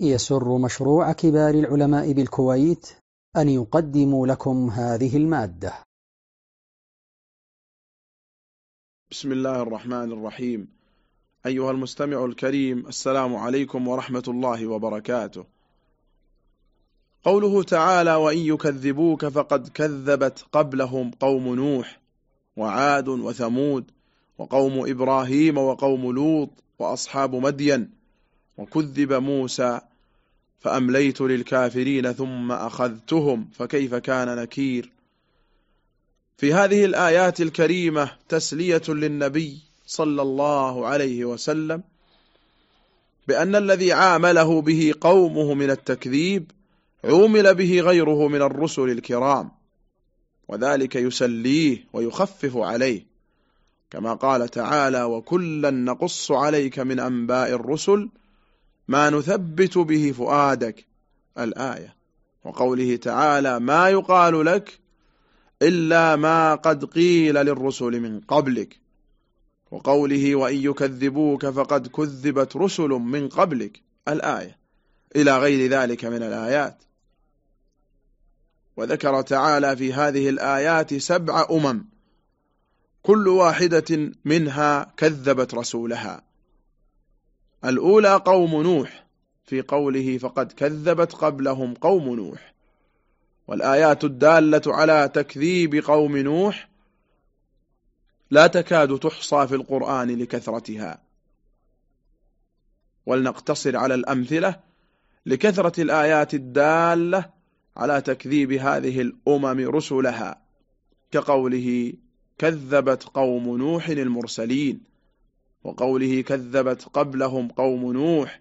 يسر مشروع كبار العلماء بالكويت أن يقدم لكم هذه المادة. بسم الله الرحمن الرحيم. أيها المستمع الكريم السلام عليكم ورحمة الله وبركاته. قوله تعالى وإن يكذبوك فقد كذبت قبلهم قوم نوح وعاد وثمود وقوم إبراهيم وقوم لوط وأصحاب مدين وكذب موسى فأمليت للكافرين ثم أخذتهم فكيف كان نكير؟ في هذه الآيات الكريمة تسلية للنبي صلى الله عليه وسلم بأن الذي عامله به قومه من التكذيب عومل به غيره من الرسل الكرام وذلك يسليه ويخفف عليه كما قال تعالى وكلا نقص عليك من أنباء الرسل ما نثبت به فؤادك. الآية. وقوله تعالى ما يقال لك إلا ما قد قيل للرسل من قبلك. وقوله وإن يكذبوك فقد كذبت رسل من قبلك. الآية. إلى غير ذلك من الآيات. وذكر تعالى في هذه الآيات سبع أمم. كل واحدة منها كذبت رسولها. الأولى قوم نوح. في قوله فقد كذبت قبلهم قوم نوح. والآيات الدالة على تكذيب قوم نوح لا تكاد تحصى في القرآن لكثرتها. ولنقتصر على الأمثلة لكثرة الآيات الدالة على تكذيب هذه الأمم رسلها كقوله كذبت قوم نوح المرسلين. وقوله كذبت قبلهم قوم نوح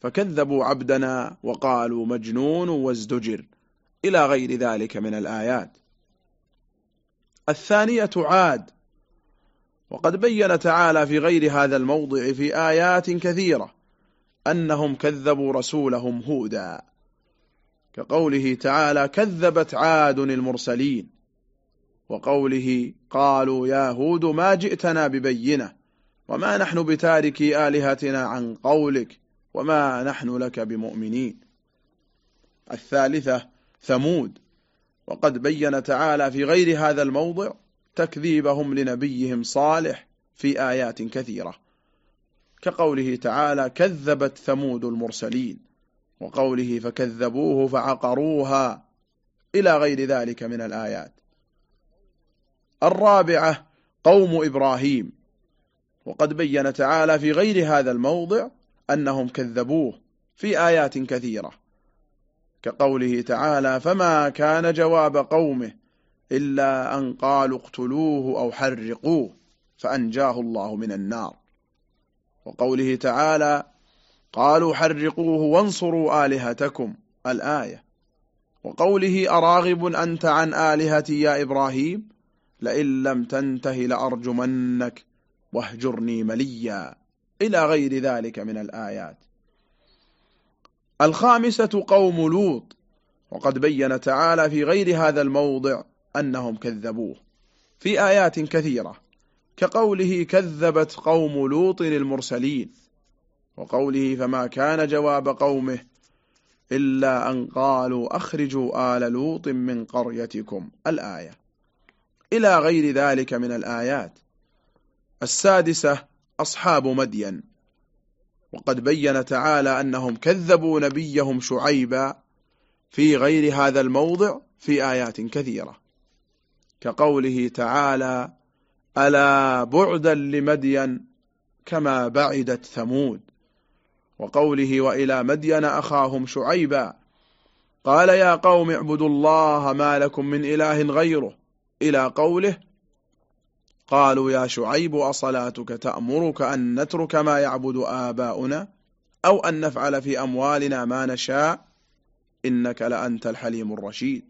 فكذبوا عبدنا وقالوا مجنون وازدجر. إلى غير ذلك من الآيات. الثانية عاد. وقد بين تعالى في غير هذا الموضع في آيات كثيرة أنهم كذبوا رسولهم هودا. كقوله تعالى كذبت عاد المرسلين وقوله قالوا يا هود ما جئتنا ببينة. وما نحن بتاركي آلهتنا عن قولك وما نحن لك بمؤمنين. الثالثة ثمود. وقد بين تعالى في غير هذا الموضع تكذيبهم لنبيهم صالح في آيات كثيرة. كقوله تعالى كذبت ثمود المرسلين وقوله فكذبوه فعقروها إلى غير ذلك من الآيات. الرابعة قوم إبراهيم. وقد بين تعالى في غير هذا الموضع أنهم كذبوه في آيات كثيرة كقوله تعالى فما كان جواب قومه إلا أن قالوا اقتلوه أو حرقوه فأنجاه الله من النار وقوله تعالى قالوا حرقوه وانصروا آلهتكم الآية. وقوله أراغب أنت عن آلهتي يا إبراهيم؟ لئن لم تنته لأرجمنك واهجرني مليا إلى غير ذلك من الآيات. الخامسة قوم لوط وقد بين تعالى في غير هذا الموضع أنهم كذبوه في آيات كثيرة كقوله كذبت قوم لوط المرسلين وقوله فما كان جواب قومه إلا أن قالوا أخرجوا آل لوط من قريتكم. الآية إلى غير ذلك من الآيات. السادسة أصحاب مدين. وقد بين تعالى أنهم كذبوا نبيهم شعيبا في غير هذا الموضع في آيات كثيرة. كقوله تعالى ألا بعدا لمدين كما بعدت ثمود. وقوله وإلى مدين أخاهم شعيبا. قال يا قوم اعبدوا الله ما لكم من إله غيره. إلى قوله قالوا يا شعيب أصلاتك تأمرك أن نترك ما يعبد آباؤنا أو أن نفعل في أموالنا ما نشاء؟ إنك لأنت الحليم الرشيد.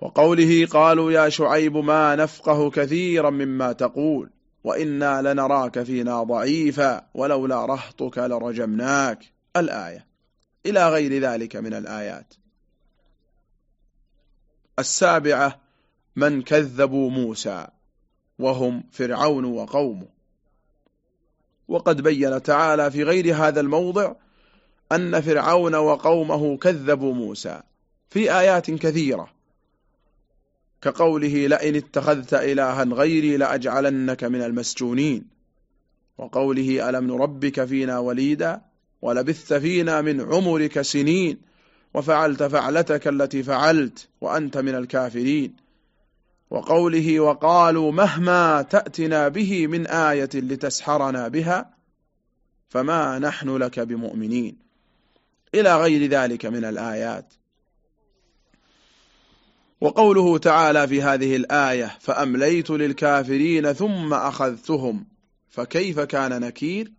وقوله قالوا يا شعيب ما نفقه كثيرا مما تقول وإنا لنراك فينا ضعيفا ولولا رهطك لرجمناك. الآية. إلى غير ذلك من الآيات. السابعة من كذبوا موسى وهم فرعون وقومه. وقد بين تعالى في غير هذا الموضع أن فرعون وقومه كذبوا موسى في آيات كثيرة. كقوله لئن اتخذت إلها غيري لأجعلنك من المسجونين. وقوله ألم نربك فينا وليدا ولبثت فينا من عمرك سنين وفعلت فعلتك التي فعلت وأنت من الكافرين. وقوله وقالوا مهما تأتنا به من آية لتسحرنا بها فما نحن لك بمؤمنين. إلى غير ذلك من الآيات. وقوله تعالى في هذه الآية فأمليت للكافرين ثم أخذتهم فكيف كان نكير؟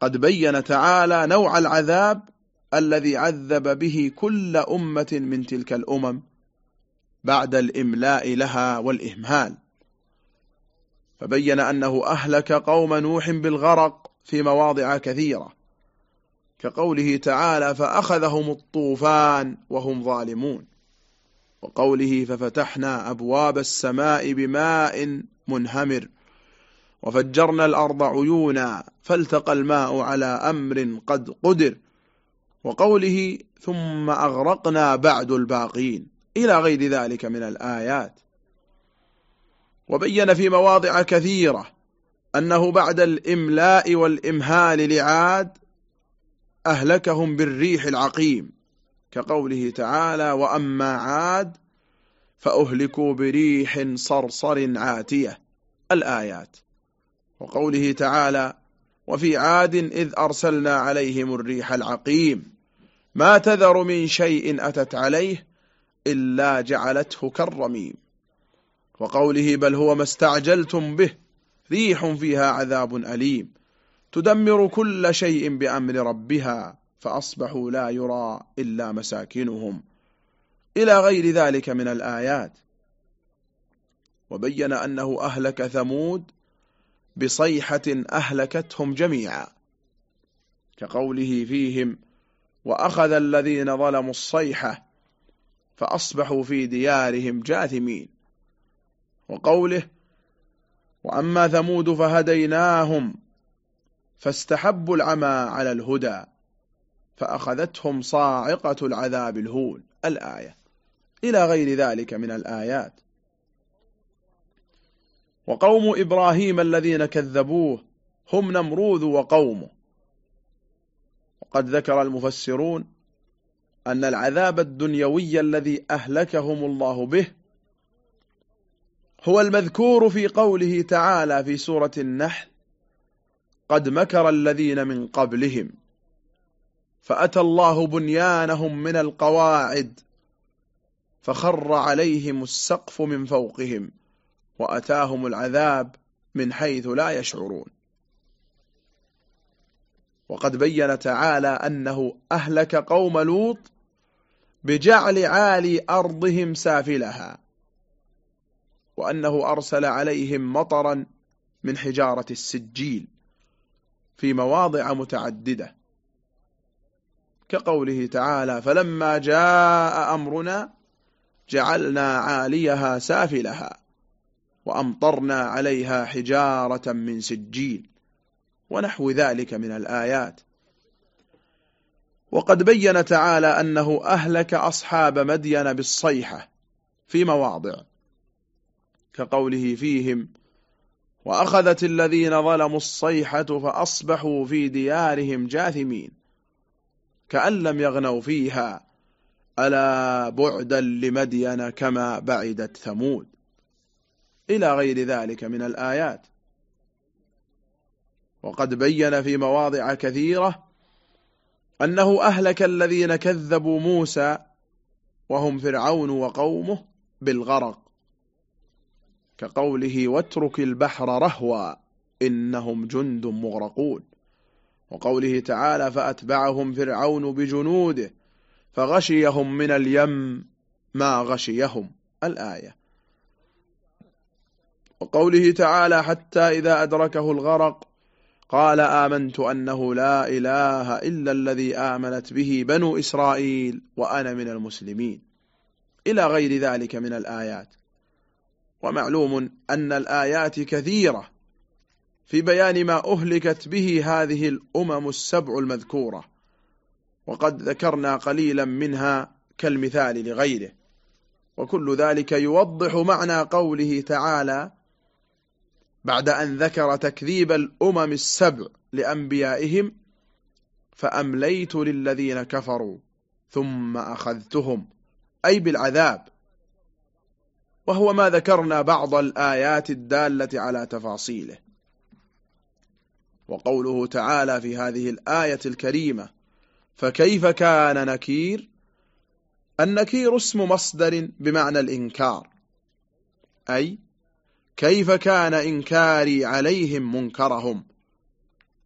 قد بين تعالى نوع العذاب الذي عذب به كل أمة من تلك الأمم. بعد الإملاء لها والإهمال. فبين أنه أهلك قوم نوح بالغرق في مواضع كثيرة. كقوله تعالى فأخذهم الطوفان وهم ظالمون. وقوله ففتحنا أبواب السماء بماء منهمر وفجرنا الأرض عيونا فالتقى الماء على أمر قد قدر. وقوله ثم أغرقنا بعد الباقين. إلى غير ذلك من الآيات. وبين في مواضع كثيرة أنه بعد الإملاء والإمهال لعاد أهلكهم بالريح العقيم كقوله تعالى وأما عاد فأهلكوا بريح صرصر عاتية. الآيات. وقوله تعالى وفي عاد إذ أرسلنا عليهم الريح العقيم. ما تذر من شيء أتت عليه إلا جعلته كالرميم. وقوله بل هو ما استعجلتم به ريح فيها عذاب أليم. تدمر كل شيء بأمر ربها فأصبحوا لا يرى إلا مساكنهم. إلى غير ذلك من الآيات. وبين أنه أهلك ثمود بصيحة أهلكتهم جميعا. كقوله فيهم وأخذ الذين ظلموا الصيحة فأصبحوا في ديارهم جاثمين. وقوله وأما ثمود فهديناهم فاستحبوا العمى على الهدى فأخذتهم صاعقة العذاب الهون. الآية. إلى غير ذلك من الآيات. وقوم إبراهيم الذين كذبوه هم نمروذ وقومه. وقد ذكر المفسرون أن العذاب الدنيوي الذي أهلكهم الله به هو المذكور في قوله تعالى في سورة النحل قد مكر الذين من قبلهم فأتى الله بنيانهم من القواعد فخر عليهم السقف من فوقهم وأتاهم العذاب من حيث لا يشعرون. وقد بين تعالى أنه أهلك قوم لوط بجعل عالي أرضهم سافلها وأنه أرسل عليهم مطرا من حجارة السجيل في مواضع متعددة. كقوله تعالى فلما جاء أمرنا جعلنا عاليها سافلها وأمطرنا عليها حجارة من سجيل ونحو ذلك من الآيات. وقد بين تعالى أنه أهلك أصحاب مدين بالصيحة في مواضع كقوله فيهم وأخذت الذين ظلموا الصيحة فأصبحوا في ديارهم جاثمين كأن لم يغنوا فيها ألا بعدا لمدين كما بعدت ثمود. إلى غير ذلك من الآيات. وقد بين في مواضع كثيرة أنه أهلك الذين كذبوا موسى وهم فرعون وقومه بالغرق كقوله واترك البحر رهوا إنهم جند مغرقون. وقوله تعالى فأتبعهم فرعون بجنوده فغشيهم من اليم ما غشيهم. الآية. وقوله تعالى حتى إذا أدركه الغرق قال آمنت أنه لا إله إلا الذي آمنت به بنو إسرائيل وأنا من المسلمين. إلى غير ذلك من الآيات. ومعلوم أن الآيات كثيرة في بيان ما أهلكت به هذه الأمم السبع المذكورة. وقد ذكرنا قليلا منها كالمثال لغيره. وكل ذلك يوضح معنى قوله تعالى بعد أن ذكر تكذيب الأمم السبع لأنبيائهم فأمليت للذين كفروا ثم أخذتهم أي بالعذاب. وهو ما ذكرنا بعض الآيات الدالة على تفاصيله. وقوله تعالى في هذه الآية الكريمة فكيف كان نكير؟ النكير اسم مصدر بمعنى الإنكار أي كيف كان إنكاري عليهم منكرهم؟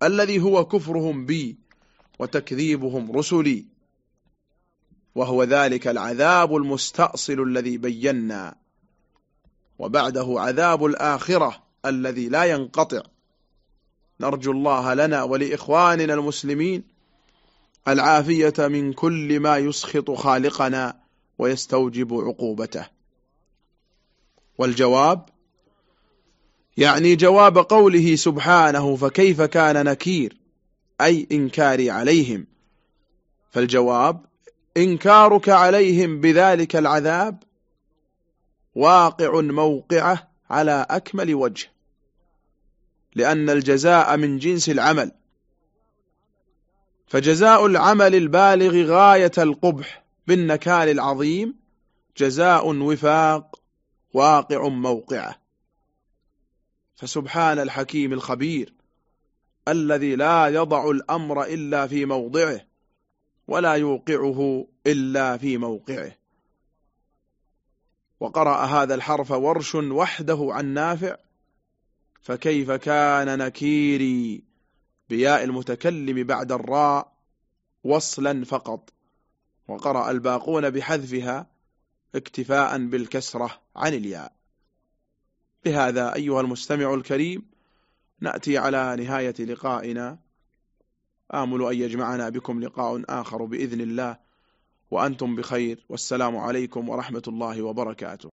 الذي هو كفرهم بي وتكذيبهم رسلي. وهو ذلك العذاب المستأصل الذي بينا. وبعده عذاب الآخرة الذي لا ينقطع. نرجو الله لنا ولإخواننا المسلمين العافية من كل ما يسخط خالقنا ويستوجب عقوبته. والجواب يعني جواب قوله سبحانه فكيف كان نكير؟ أي إنكاري عليهم. فالجواب إنكارك عليهم بذلك العذاب واقع موقعة على أكمل وجه لأن الجزاء من جنس العمل. فجزاء العمل البالغ غاية القبح بالنكال العظيم جزاء وفاق واقع موقعة. فسبحان الحكيم الخبير الذي لا يضع الأمر إلا في موضعه ولا يوقعه إلا في موقعه. وقرأ هذا الحرف ورش وحده عن نافع فكيف كان نكيري بياء المتكلم بعد الراء وصلا فقط. وقرأ الباقون بحذفها اكتفاء بالكسرة عن الياء. بهذا أيها المستمع الكريم نأتي على نهاية لقائنا. آمل أن يجمعنا بكم لقاء آخر بإذن الله وأنتم بخير والسلام عليكم ورحمة الله وبركاته.